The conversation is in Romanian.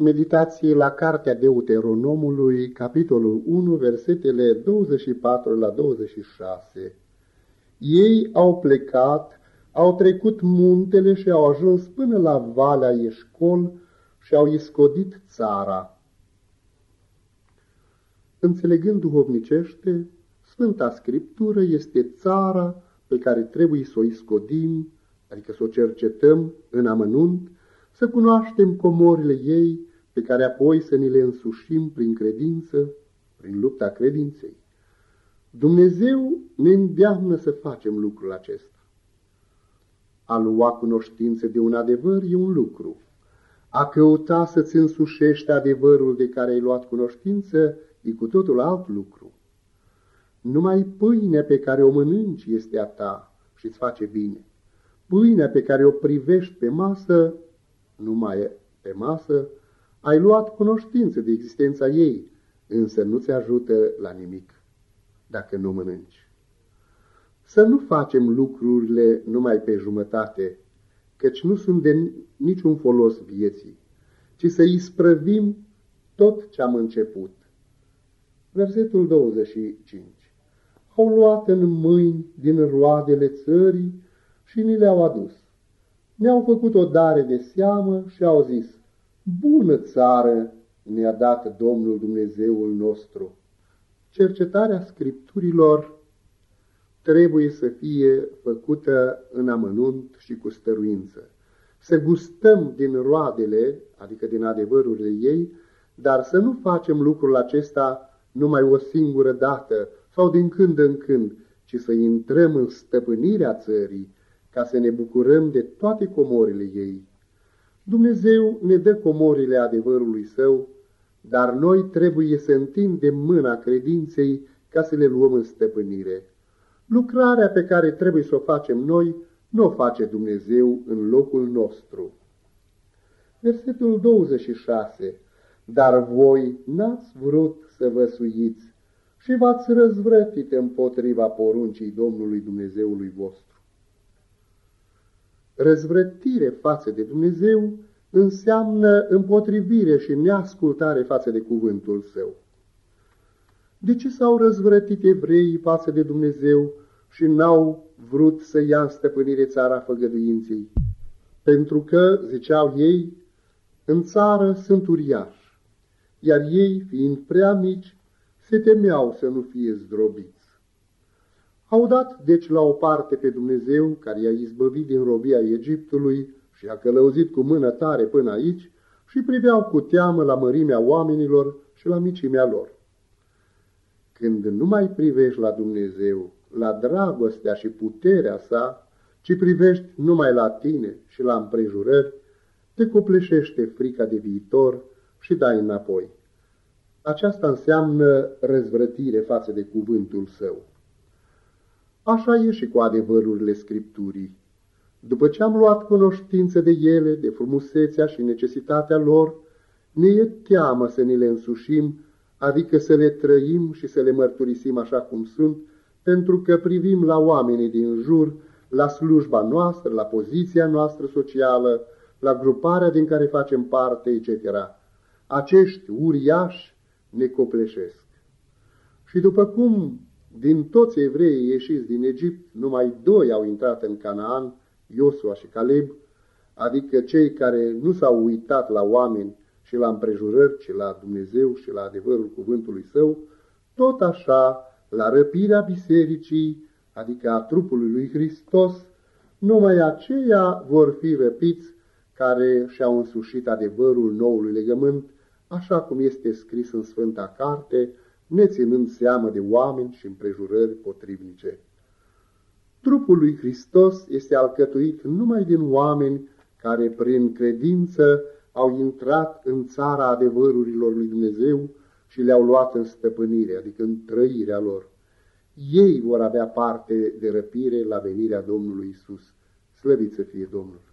Meditații la Cartea Deuteronomului, capitolul 1, versetele 24 la 26. Ei au plecat, au trecut muntele și au ajuns până la Valea Eșcol și au iscodit țara. Înțelegând duhovnicește, Sfânta Scriptură este țara pe care trebuie să o iscodim, adică să o cercetăm în amănunt, să cunoaștem comorile ei, pe care apoi să ni le însușim prin credință, prin lupta credinței. Dumnezeu ne îndeamnă să facem lucrul acesta. A lua cunoștință de un adevăr e un lucru. A căuta să-ți însușești adevărul de care ai luat cunoștință e cu totul alt lucru. Numai pâinea pe care o mănânci este a ta și îți face bine. Pâinea pe care o privești pe masă, numai pe masă, ai luat cunoștință de existența ei, însă nu ți ajută la nimic dacă nu mănânci. Să nu facem lucrurile numai pe jumătate, căci nu sunt de niciun folos vieții, ci să isprăvim tot ce am început. Versetul 25 Au luat în mâini din roadele țării și ni le-au adus. Ne-au făcut o dare de seamă și au zis, Bună țară ne-a dat Domnul Dumnezeul nostru. Cercetarea scripturilor trebuie să fie făcută în amănunt și cu stăruință. Să gustăm din roadele, adică din adevărurile ei, dar să nu facem lucrul acesta numai o singură dată sau din când în când, ci să intrăm în stăpânirea țării, ca să ne bucurăm de toate comorile ei. Dumnezeu ne dă comorile adevărului său, dar noi trebuie să întindem mâna credinței ca să le luăm în stăpânire. Lucrarea pe care trebuie să o facem noi, nu o face Dumnezeu în locul nostru. Versetul 26 Dar voi n-ați vrut să vă suiți și v-ați răzvrătit împotriva poruncii Domnului Dumnezeului vostru răzvrătire față de Dumnezeu înseamnă împotrivire și neascultare față de cuvântul său. De ce s-au răzvrătit evreii față de Dumnezeu și n-au vrut să ia în stăpânire țara făgăduinței? Pentru că, ziceau ei, în țară sunt uriași, iar ei, fiind prea mici, se temeau să nu fie zdrobiți. Au dat deci la o parte pe Dumnezeu, care i-a izbăvit din robia Egiptului și a călăuzit cu mână tare până aici, și priveau cu teamă la mărimea oamenilor și la micimea lor. Când nu mai privești la Dumnezeu, la dragostea și puterea sa, ci privești numai la tine și la împrejurări, te copleșește frica de viitor și dai înapoi. Aceasta înseamnă răzvrătire față de cuvântul său. Așa e și cu adevărurile Scripturii. După ce am luat cunoștință de ele, de frumusețea și necesitatea lor, ne e teamă să ne le însușim, adică să le trăim și să le mărturisim așa cum sunt, pentru că privim la oamenii din jur, la slujba noastră, la poziția noastră socială, la gruparea din care facem parte, etc. Acești uriași ne copleșesc. Și după cum din toți evreii ieșiți din Egipt, numai doi au intrat în Canaan, Iosua și Caleb, adică cei care nu s-au uitat la oameni și la împrejurări, ci la Dumnezeu și la adevărul cuvântului său, tot așa, la răpirea bisericii, adică a trupului lui Hristos, numai aceia vor fi răpiți care și-au însușit adevărul noului legământ, așa cum este scris în Sfânta Carte, neținând seamă de oameni și împrejurări potrivnice. Trupul lui Hristos este alcătuit numai din oameni care prin credință au intrat în țara adevărurilor lui Dumnezeu și le-au luat în stăpânire, adică în trăirea lor. Ei vor avea parte de răpire la venirea Domnului Isus. Slăvit să fie Domnul!